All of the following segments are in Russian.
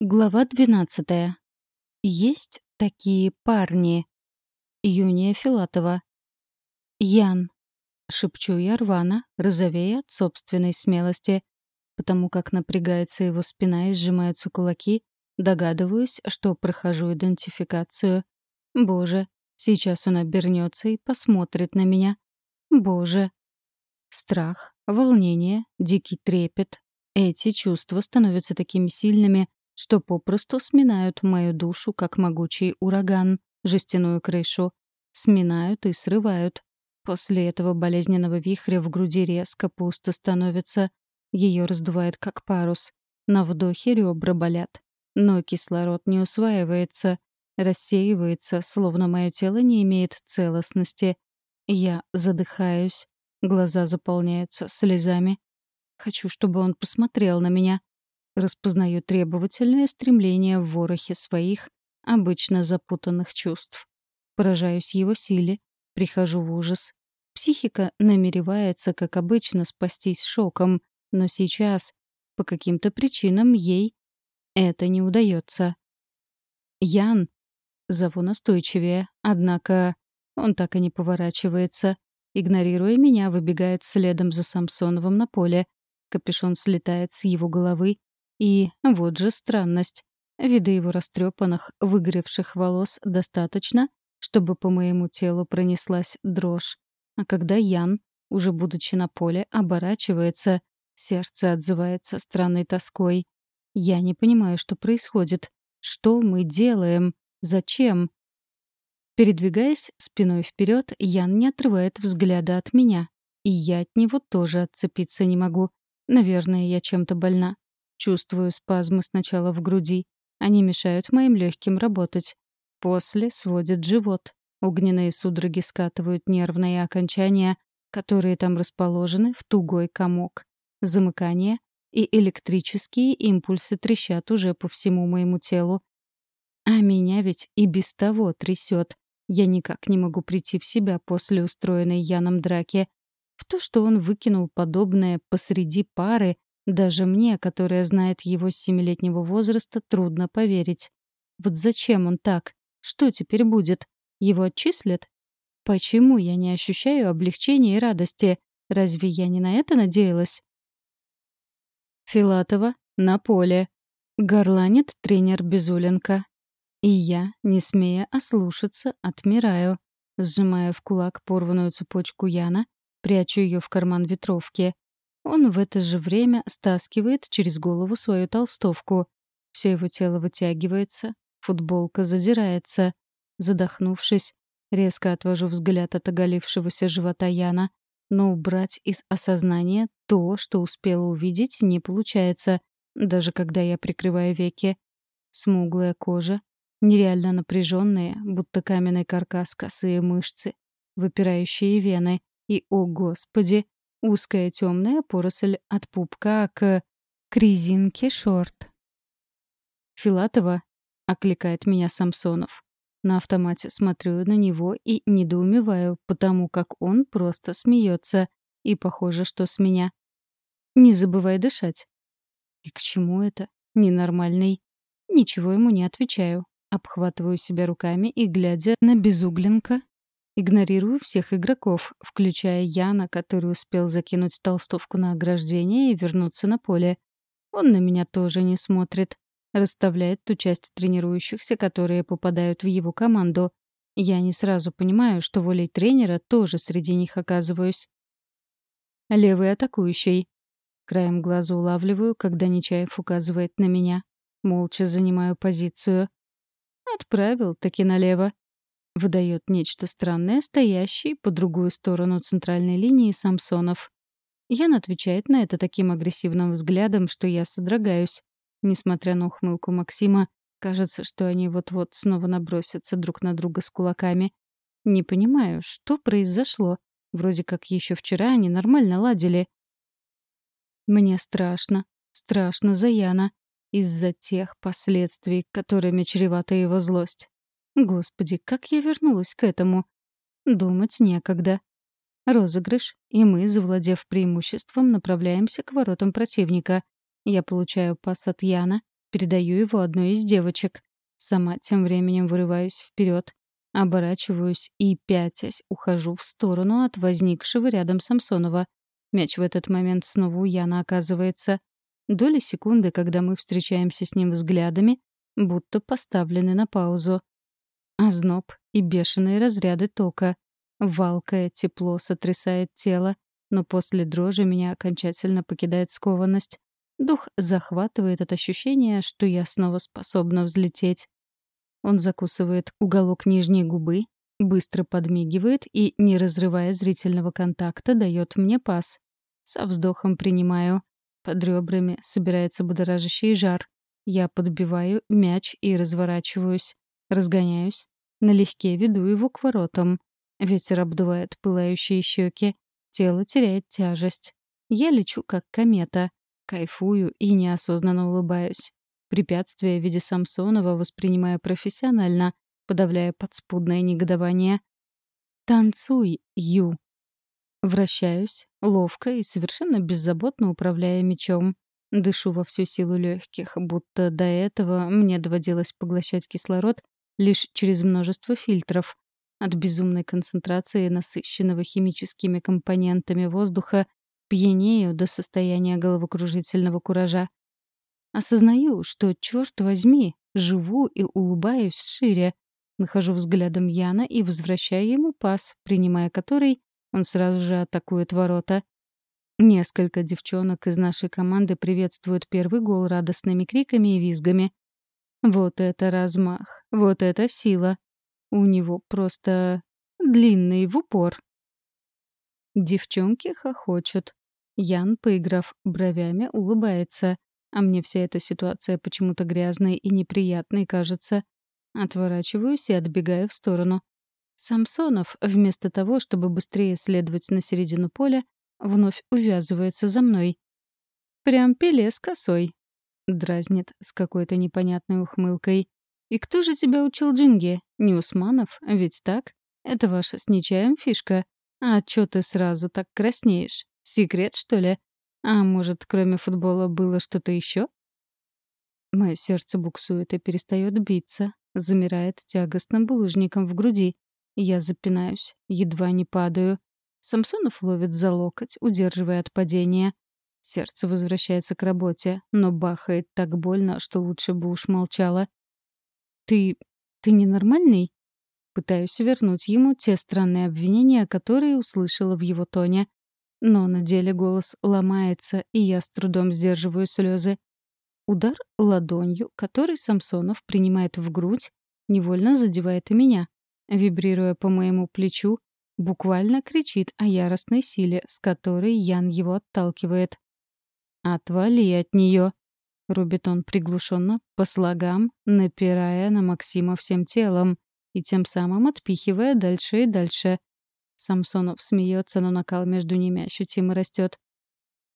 Глава 12. Есть такие парни. Юния Филатова. Ян. Шепчу я рвано, розовея от собственной смелости. Потому как напрягается его спина и сжимаются кулаки, догадываюсь, что прохожу идентификацию. Боже, сейчас он обернется и посмотрит на меня. Боже. Страх, волнение, дикий трепет. Эти чувства становятся такими сильными, что попросту сминают мою душу, как могучий ураган, жестяную крышу. Сминают и срывают. После этого болезненного вихря в груди резко пусто становится. Ее раздувает, как парус. На вдохе ребра болят. Но кислород не усваивается, рассеивается, словно мое тело не имеет целостности. Я задыхаюсь, глаза заполняются слезами. Хочу, чтобы он посмотрел на меня, Распознаю требовательное стремление в ворохе своих, обычно запутанных чувств. Поражаюсь его силе, прихожу в ужас. Психика намеревается, как обычно, спастись шоком, но сейчас, по каким-то причинам, ей это не удается. «Ян!» — зову настойчивее, однако он так и не поворачивается. Игнорируя меня, выбегает следом за Самсоновым на поле. Капюшон слетает с его головы, и вот же странность. Вида его растрепанных, выгоревших волос достаточно, чтобы по моему телу пронеслась дрожь. А когда Ян, уже будучи на поле, оборачивается, сердце отзывается странной тоской. Я не понимаю, что происходит. Что мы делаем? Зачем? Передвигаясь спиной вперед, Ян не отрывает взгляда от меня. И я от него тоже отцепиться не могу. Наверное, я чем-то больна. Чувствую спазмы сначала в груди. Они мешают моим легким работать. После сводят живот. Огненные судороги скатывают нервные окончания, которые там расположены в тугой комок. Замыкание и электрические импульсы трещат уже по всему моему телу. А меня ведь и без того трясет. Я никак не могу прийти в себя после устроенной Яном драки. В то, что он выкинул подобное посреди пары, даже мне, которая знает его с семилетнего возраста, трудно поверить. Вот зачем он так? Что теперь будет? Его отчислят? Почему я не ощущаю облегчения и радости? Разве я не на это надеялась? Филатова на поле. Горланит тренер Безуленко. И я, не смея ослушаться, отмираю. Сжимая в кулак порванную цепочку Яна, прячу ее в карман ветровки. Он в это же время стаскивает через голову свою толстовку. Все его тело вытягивается, футболка задирается. Задохнувшись, резко отвожу взгляд от оголившегося живота Яна, но убрать из осознания то, что успела увидеть, не получается, даже когда я прикрываю веки. Смуглая кожа, нереально напряженные, будто каменный каркас косые мышцы, выпирающие вены и, о господи, Узкая темная поросль от пупка к... к резинке шорт. «Филатова?» — окликает меня Самсонов. На автомате смотрю на него и недоумеваю, потому как он просто смеется. И похоже, что с меня. «Не забывай дышать». И к чему это? Ненормальный. Ничего ему не отвечаю. Обхватываю себя руками и, глядя на безугленка, Игнорирую всех игроков, включая Яна, который успел закинуть толстовку на ограждение и вернуться на поле. Он на меня тоже не смотрит. Расставляет ту часть тренирующихся, которые попадают в его команду. Я не сразу понимаю, что волей тренера тоже среди них оказываюсь. Левый атакующий. Краем глаза улавливаю, когда Нечаев указывает на меня. Молча занимаю позицию. Отправил таки налево выдает нечто странное, стоящий по другую сторону центральной линии Самсонов. Ян отвечает на это таким агрессивным взглядом, что я содрогаюсь. Несмотря на ухмылку Максима, кажется, что они вот-вот снова набросятся друг на друга с кулаками. Не понимаю, что произошло. Вроде как еще вчера они нормально ладили. Мне страшно. Страшно за Яна. Из-за тех последствий, которыми чревата его злость. Господи, как я вернулась к этому? Думать некогда. Розыгрыш, и мы, завладев преимуществом, направляемся к воротам противника. Я получаю пас от Яна, передаю его одной из девочек. Сама тем временем вырываюсь вперед, оборачиваюсь и, пятясь, ухожу в сторону от возникшего рядом Самсонова. Мяч в этот момент снова у Яна оказывается. Доли секунды, когда мы встречаемся с ним взглядами, будто поставлены на паузу. Озноб и бешеные разряды тока. Валкое тепло сотрясает тело, но после дрожи меня окончательно покидает скованность. Дух захватывает от ощущения, что я снова способна взлететь. Он закусывает уголок нижней губы, быстро подмигивает и, не разрывая зрительного контакта, дает мне пас. Со вздохом принимаю. Под ребрами собирается будоражащий жар. Я подбиваю мяч и разворачиваюсь. Разгоняюсь. Налегке веду его к воротам. Ветер обдувает пылающие щеки. Тело теряет тяжесть. Я лечу, как комета. Кайфую и неосознанно улыбаюсь. Препятствие в виде Самсонова воспринимаю профессионально, подавляя подспудное негодование. «Танцуй, Ю!» Вращаюсь, ловко и совершенно беззаботно управляя мечом. Дышу во всю силу легких, будто до этого мне доводилось поглощать кислород лишь через множество фильтров. От безумной концентрации насыщенного химическими компонентами воздуха пьянею до состояния головокружительного куража. Осознаю, что, черт возьми, живу и улыбаюсь шире. Нахожу взглядом Яна и возвращаю ему пас, принимая который он сразу же атакует ворота. Несколько девчонок из нашей команды приветствуют первый гол радостными криками и визгами. Вот это размах, вот это сила. У него просто длинный в упор. Девчонки хохочут. Ян, поиграв бровями, улыбается, а мне вся эта ситуация почему-то грязной и неприятной кажется. Отворачиваюсь и отбегаю в сторону. Самсонов, вместо того, чтобы быстрее следовать на середину поля, вновь увязывается за мной. «Прям пеле с косой», — дразнит с какой-то непонятной ухмылкой. «И кто же тебя учил джинги? Не Усманов, ведь так? Это ваша с Нечаем фишка. А чё ты сразу так краснеешь? Секрет, что ли? А может, кроме футбола было что-то еще? Мое сердце буксует и перестает биться, замирает тягостным булыжником в груди. Я запинаюсь, едва не падаю. Самсонов ловит за локоть, удерживая от падения. Сердце возвращается к работе, но бахает так больно, что лучше бы уж молчала. «Ты... ты ненормальный?» Пытаюсь вернуть ему те странные обвинения, которые услышала в его тоне. Но на деле голос ломается, и я с трудом сдерживаю слезы. Удар ладонью, который Самсонов принимает в грудь, невольно задевает и меня вибрируя по моему плечу, буквально кричит о яростной силе, с которой Ян его отталкивает. «Отвали от нее!» — рубит он приглушенно, по слогам, напирая на Максима всем телом и тем самым отпихивая дальше и дальше. Самсонов смеется, но накал между ними ощутимо растет.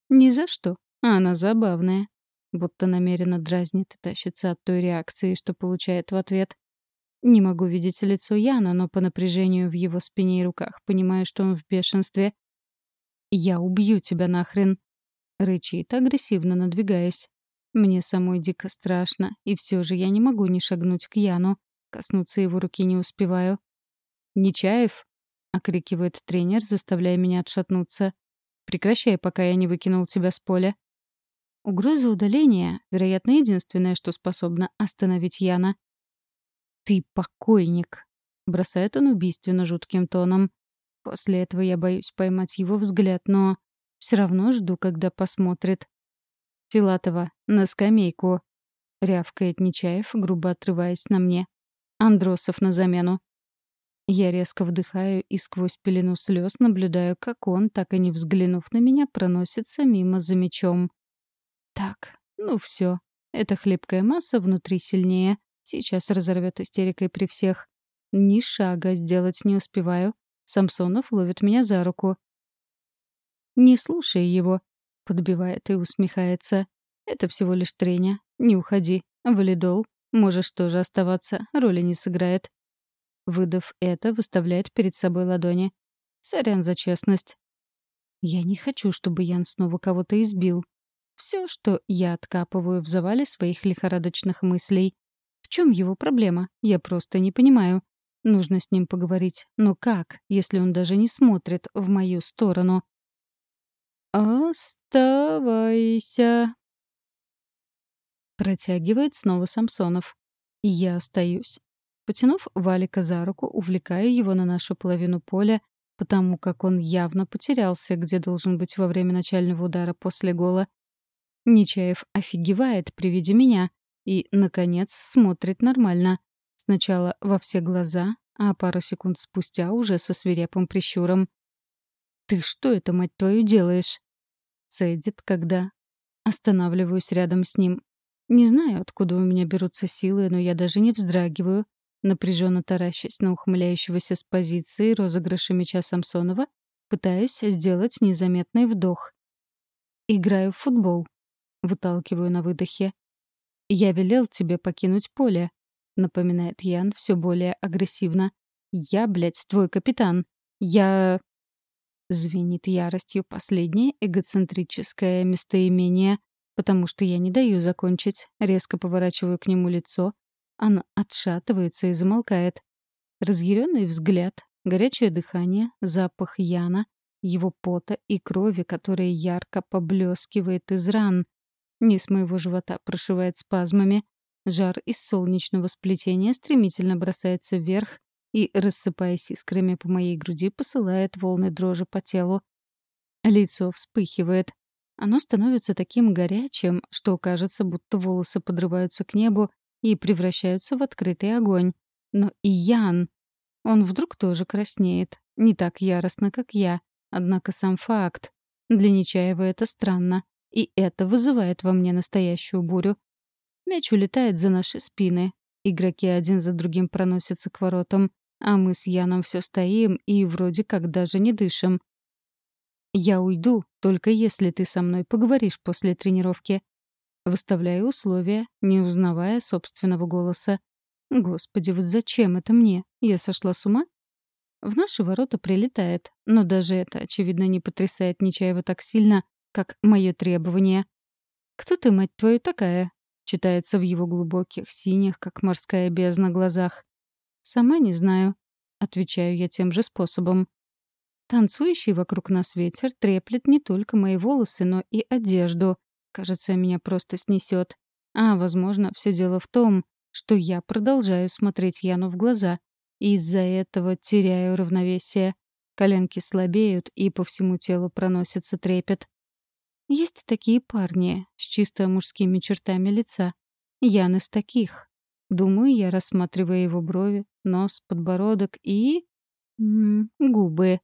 «Ни за что. Она забавная». Будто намеренно дразнит и тащится от той реакции, что получает в ответ. Не могу видеть лицо Яна, но по напряжению в его спине и руках понимаю, что он в бешенстве. «Я убью тебя нахрен!» — рычит, агрессивно надвигаясь. Мне самой дико страшно, и все же я не могу не шагнуть к Яну. Коснуться его руки не успеваю. «Нечаев!» — окрикивает тренер, заставляя меня отшатнуться. «Прекращай, пока я не выкинул тебя с поля». Угроза удаления, вероятно, единственное, что способно остановить Яна. «Ты покойник», — бросает он убийственно жутким тоном. После этого я боюсь поймать его взгляд, но все равно жду, когда посмотрит. «Филатова, на скамейку», — рявкает Нечаев, грубо отрываясь на мне. «Андросов на замену». Я резко вдыхаю и сквозь пелену слез наблюдаю, как он, так и не взглянув на меня, проносится мимо за мечом. Так, ну все. Эта хлипкая масса внутри сильнее. Сейчас разорвет истерикой при всех. Ни шага сделать не успеваю. Самсонов ловит меня за руку. «Не слушай его», — подбивает и усмехается. «Это всего лишь треня. Не уходи. Валидол. Можешь тоже оставаться. Роли не сыграет». Выдав это, выставляет перед собой ладони. «Сорян за честность». «Я не хочу, чтобы Ян снова кого-то избил». Все, что я откапываю в завале своих лихорадочных мыслей. В чем его проблема? Я просто не понимаю. Нужно с ним поговорить. Но как, если он даже не смотрит в мою сторону? «Оставайся», — протягивает снова Самсонов. И я остаюсь. Потянув Валика за руку, увлекаю его на нашу половину поля, потому как он явно потерялся, где должен быть во время начального удара после гола. Нечаев офигевает при виде меня и, наконец, смотрит нормально. Сначала во все глаза, а пару секунд спустя уже со свирепым прищуром. «Ты что это, мать твою, делаешь?» Цедит, когда... Останавливаюсь рядом с ним. Не знаю, откуда у меня берутся силы, но я даже не вздрагиваю, напряженно таращась на ухмыляющегося с позиции розыгрыша мяча Самсонова, пытаюсь сделать незаметный вдох. «Играю в футбол», — выталкиваю на выдохе. «Я велел тебе покинуть поле», — напоминает Ян все более агрессивно. «Я, блядь, твой капитан. Я...» Звенит яростью последнее эгоцентрическое местоимение, потому что я не даю закончить, резко поворачиваю к нему лицо. Оно отшатывается и замолкает. Разъяренный взгляд, горячее дыхание, запах Яна, его пота и крови, которая ярко поблескивает из ран. Низ моего живота прошивает спазмами. Жар из солнечного сплетения стремительно бросается вверх, и, рассыпаясь искрами по моей груди, посылает волны дрожи по телу. Лицо вспыхивает. Оно становится таким горячим, что кажется, будто волосы подрываются к небу и превращаются в открытый огонь. Но и Ян... Он вдруг тоже краснеет. Не так яростно, как я. Однако сам факт. Для Нечаева это странно. И это вызывает во мне настоящую бурю. Мяч улетает за наши спины. Игроки один за другим проносятся к воротам. А мы с Яном все стоим и вроде как даже не дышим. «Я уйду, только если ты со мной поговоришь после тренировки». Выставляю условия, не узнавая собственного голоса. Господи, вот зачем это мне? Я сошла с ума? В наши ворота прилетает, но даже это, очевидно, не потрясает Нечаева так сильно, как мое требование. «Кто ты, мать твою, такая?» читается в его глубоких, синих, как морская бездна, глазах. «Сама не знаю», — отвечаю я тем же способом. Танцующий вокруг нас ветер треплет не только мои волосы, но и одежду. Кажется, меня просто снесет. А, возможно, все дело в том, что я продолжаю смотреть Яну в глаза, и из-за этого теряю равновесие. Коленки слабеют, и по всему телу проносится трепет. Есть такие парни с чисто мужскими чертами лица. Ян из таких. Думаю я, рассматривая его брови, нос, подбородок и... М -м, губы.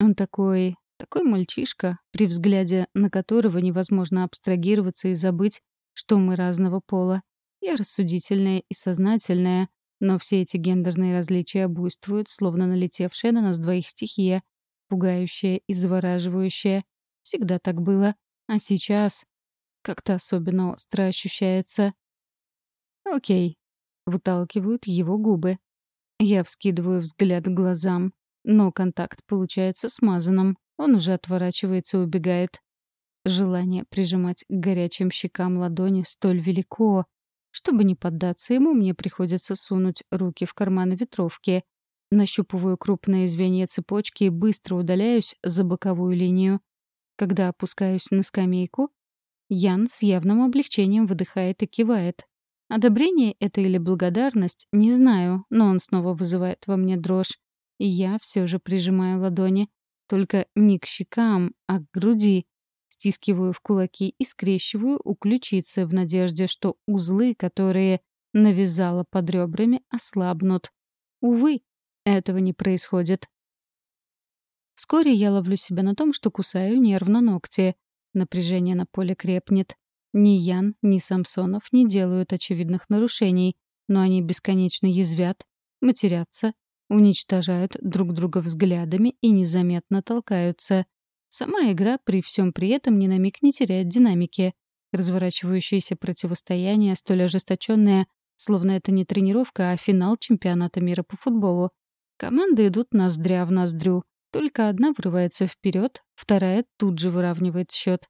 Он такой... такой мальчишка, при взгляде на которого невозможно абстрагироваться и забыть, что мы разного пола. Я рассудительная и сознательная, но все эти гендерные различия буйствуют, словно налетевшая на нас двоих стихия, пугающая и завораживающая. Всегда так было. А сейчас как-то особенно остро ощущается. Окей, Выталкивают его губы. Я вскидываю взгляд к глазам, но контакт получается смазанным. Он уже отворачивается и убегает. Желание прижимать к горячим щекам ладони столь велико. Чтобы не поддаться ему, мне приходится сунуть руки в карманы ветровки. Нащупываю крупные звенья цепочки и быстро удаляюсь за боковую линию. Когда опускаюсь на скамейку, Ян с явным облегчением выдыхает и кивает. Одобрение это или благодарность, не знаю, но он снова вызывает во мне дрожь. И я все же прижимаю ладони. Только не к щекам, а к груди. Стискиваю в кулаки и скрещиваю у ключицы в надежде, что узлы, которые навязала под ребрами, ослабнут. Увы, этого не происходит. Вскоре я ловлю себя на том, что кусаю нервно ногти. Напряжение на поле крепнет. Ни Ян, ни Самсонов не делают очевидных нарушений, но они бесконечно язвят, матерятся, уничтожают друг друга взглядами и незаметно толкаются. Сама игра при всем при этом ни на миг не теряет динамики. Разворачивающееся противостояние столь ожесточенное, словно это не тренировка, а финал чемпионата мира по футболу. Команды идут ноздря в ноздрю. Только одна врывается вперед, вторая тут же выравнивает счет.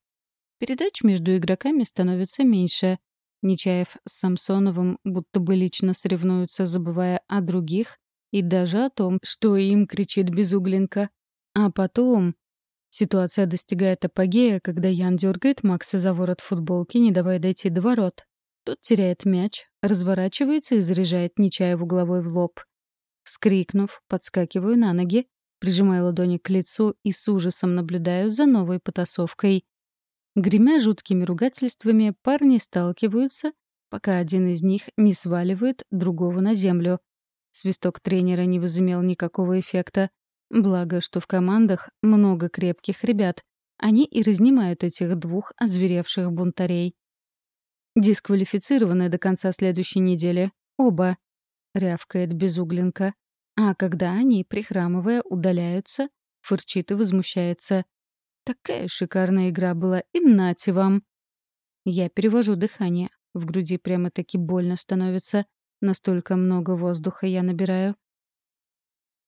Передач между игроками становится меньше. Нечаев с Самсоновым будто бы лично соревнуются, забывая о других и даже о том, что им кричит Безугленко. А потом... Ситуация достигает апогея, когда Ян дергает Макса за ворот футболки, не давая дойти до ворот. Тот теряет мяч, разворачивается и заряжает Нечаеву головой в лоб. Вскрикнув, подскакиваю на ноги, прижимая ладони к лицу и с ужасом наблюдаю за новой потасовкой. Гремя жуткими ругательствами, парни сталкиваются, пока один из них не сваливает другого на землю. Свисток тренера не возымел никакого эффекта. Благо, что в командах много крепких ребят. Они и разнимают этих двух озверевших бунтарей. Дисквалифицированы до конца следующей недели. Оба. Рявкает безугленка. А когда они, прихрамывая, удаляются, фырчит и возмущается. Такая шикарная игра была, и нате вам. Я перевожу дыхание. В груди прямо-таки больно становится. Настолько много воздуха я набираю.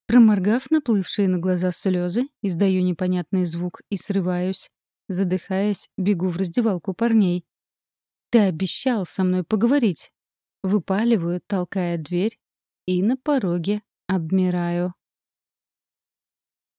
Проморгав наплывшие на глаза слезы, издаю непонятный звук и срываюсь. Задыхаясь, бегу в раздевалку парней. «Ты обещал со мной поговорить!» Выпаливаю, толкая дверь, и на пороге обмираю.